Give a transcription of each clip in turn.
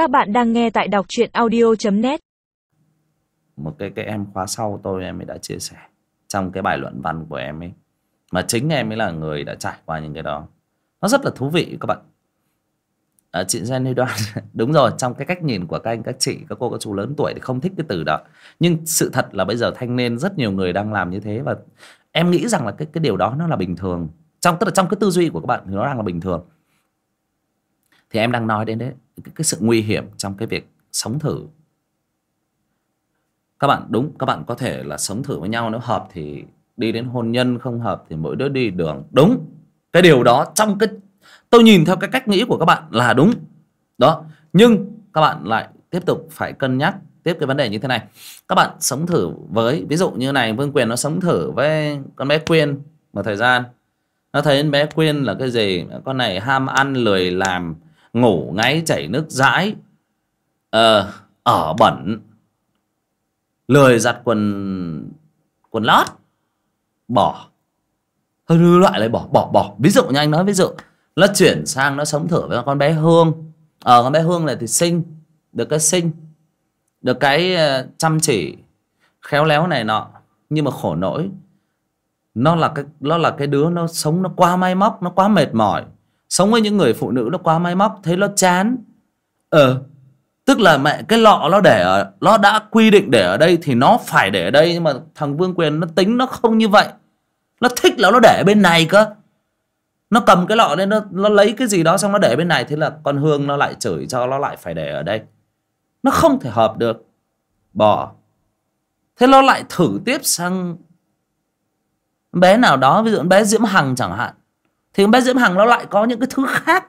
Các bạn đang nghe tại đọc truyện audio.net một cái cái em khóa sau tôi em ấy đã chia sẻ trong cái bài luận văn của em ấy. Mà chính em ấy là người đã trải qua những cái đó. Nó rất là thú vị các bạn. À, chị Jenny đoan đúng rồi trong cái cách nhìn của các anh các chị các cô các chú lớn tuổi thì không thích cái từ đó. Nhưng sự thật là bây giờ thanh niên rất nhiều người đang làm như thế và em nghĩ rằng là cái cái điều đó nó là bình thường. Trong tức là trong cái tư duy của các bạn thì nó đang là bình thường. Thì em đang nói đến đấy cái, cái sự nguy hiểm trong cái việc sống thử. Các bạn đúng các bạn có thể là sống thử với nhau nếu hợp thì đi đến hôn nhân không hợp thì mỗi đứa đi đường. Đúng cái điều đó trong cái tôi nhìn theo cái cách nghĩ của các bạn là đúng. Đó nhưng các bạn lại tiếp tục phải cân nhắc tiếp cái vấn đề như thế này. Các bạn sống thử với ví dụ như này vương quyền nó sống thử với con bé quyên một thời gian. Nó thấy bé quyên là cái gì? Con này ham ăn lười làm ngủ ngáy chảy nước dãi. Ờ, ở bẩn. Lười giặt quần quần lót. Bỏ. Hơi loại lại bỏ bỏ bỏ. Ví dụ như anh nói ví dụ nó chuyển sang nó sống thử với con bé hương. Ở ờ, con bé hương này thì sinh được cái sinh được cái ờ, chăm chỉ khéo léo này nọ. Nhưng mà khổ nỗi nó là cái nó là cái đứa nó sống nó quá may móc nó quá mệt mỏi sống với những người phụ nữ nó quá may móc, thấy nó chán. Ờ tức là mẹ cái lọ nó để ở, nó đã quy định để ở đây thì nó phải để ở đây, nhưng mà thằng vương quyền nó tính nó không như vậy. Nó thích là nó để bên này cơ. Nó cầm cái lọ lên, nó nó lấy cái gì đó xong nó để bên này, thế là con hương nó lại chửi cho, nó lại phải để ở đây. Nó không thể hợp được. Bỏ. Thế nó lại thử tiếp sang bé nào đó, ví dụ bé diễm hằng chẳng hạn thì bé diễm hằng nó lại có những cái thứ khác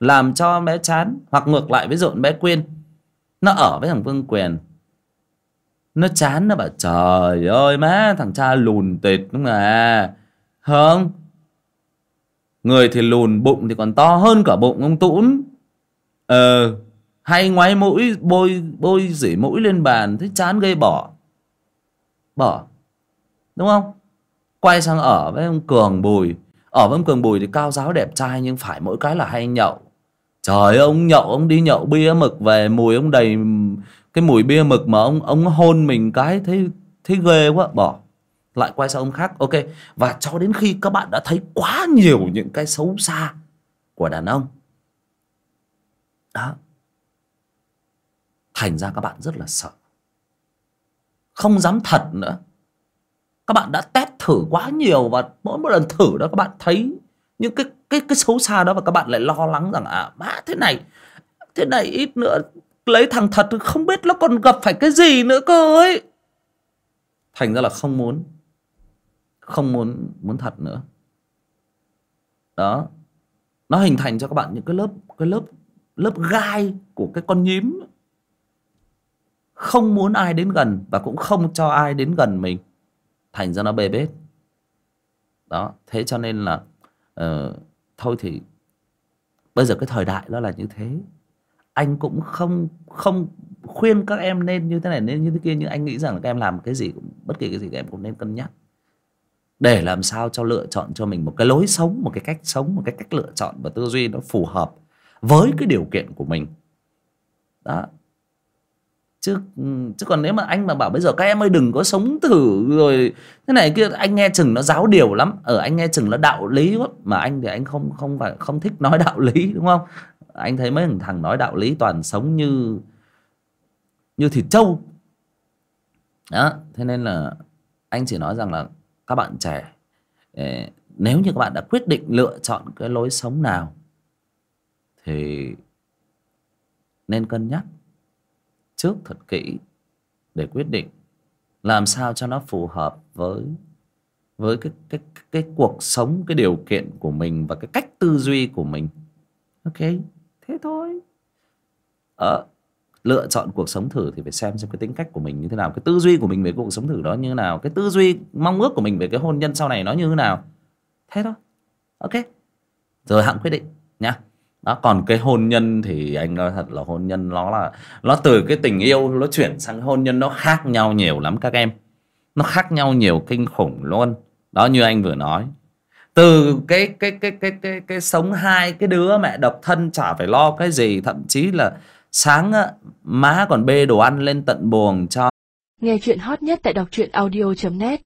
làm cho bé chán, hoặc ngược lại ví dụ bé quyên. Nó ở với thằng vương quyền. Nó chán, nó bảo, trời ơi, má, thằng cha lùn tịt đúng à? Không. Người thì lùn bụng thì còn to hơn cả bụng ông tũn. Ờ hay ngoái mũi, bôi bôi dỉ mũi lên bàn, thấy chán gây bỏ. Bỏ. Đúng không? Quay sang ở với ông cường bùi ở với ông cường bùi thì cao giáo đẹp trai nhưng phải mỗi cái là hay nhậu. Trời ông nhậu, ông đi nhậu bia mực về, mùi ông đầy cái mùi bia mực mà ông ông hôn mình cái thấy thấy ghê quá, bỏ. Lại quay sang ông khác, ok, và cho đến khi các bạn đã thấy quá nhiều những cái xấu xa của đàn ông. Đó. Thành ra các bạn rất là sợ. Không dám thật nữa các bạn đã test thử quá nhiều và mỗi một lần thử đó, các bạn thấy những cái cái cái xấu xa đó và các bạn lại lo lắng rằng à má, thế này thế này ít nữa lấy thằng thật, không biết nó còn gặp phải cái gì nữa cơ ấy. Thành ra là không muốn không muốn muốn thật nữa. Đó. Nó hình thành cho các bạn những cái lớp cái lớp lớp gai của cái con nhím. Không muốn ai đến gần và cũng không cho ai đến gần mình thành ra nó bê bết. Đó thế cho nên là uh, thôi thì bây giờ cái thời đại nó là như thế. Anh cũng không không khuyên các em nên như thế này nên như thế kia nhưng anh nghĩ rằng là các em làm cái gì cũng bất kỳ cái gì các em cũng nên cân nhắc. Để làm sao cho lựa chọn cho mình một cái lối sống một cái cách sống một cái cách lựa chọn và tư duy nó phù hợp với cái điều kiện của mình. Đó chứ chứ còn nếu mà anh mà bảo bây giờ các em ơi, đừng có sống thử rồi. Thế này kia, anh nghe chừng nó giáo điều lắm. Ở anh nghe chừng nó đạo lý lắm. mà anh thì anh không không phải, không thích nói đạo lý, đúng không? Anh thấy mấy thằng nói đạo lý toàn sống như như thịt trâu. Đó, thế nên là anh chỉ nói rằng là các bạn trẻ ờ, nếu như các bạn đã quyết định lựa chọn cái lối sống nào thì nên cân nhắc trước thật kỹ để quyết định làm sao cho nó phù hợp với với cái cái cái cuộc sống cái điều kiện của mình và cái cách tư duy của mình. Ok thế thôi. Ở ờ, lựa chọn cuộc sống thử thì phải xem xem cái tính cách của mình như thế nào cái tư duy của mình về cuộc sống thử đó như thế nào cái tư duy mong ước của mình về cái hôn nhân sau này nó như thế nào. Thế thôi. Ok rồi hạng quyết định nha đó còn cái hôn nhân thì anh nói thật là hôn nhân nó là nó từ cái tình yêu nó chuyển sang hôn nhân nó khác nhau nhiều lắm các em. Nó khác nhau nhiều kinh khủng luôn. Đó như anh vừa nói. Từ cái cái cái cái cái cái sống hai cái đứa mẹ độc thân chả phải lo cái gì thậm chí là sáng á, má còn bê đồ ăn lên tận buồng cho. Nghe chuyện hot nhất tại đọc truyện audio.net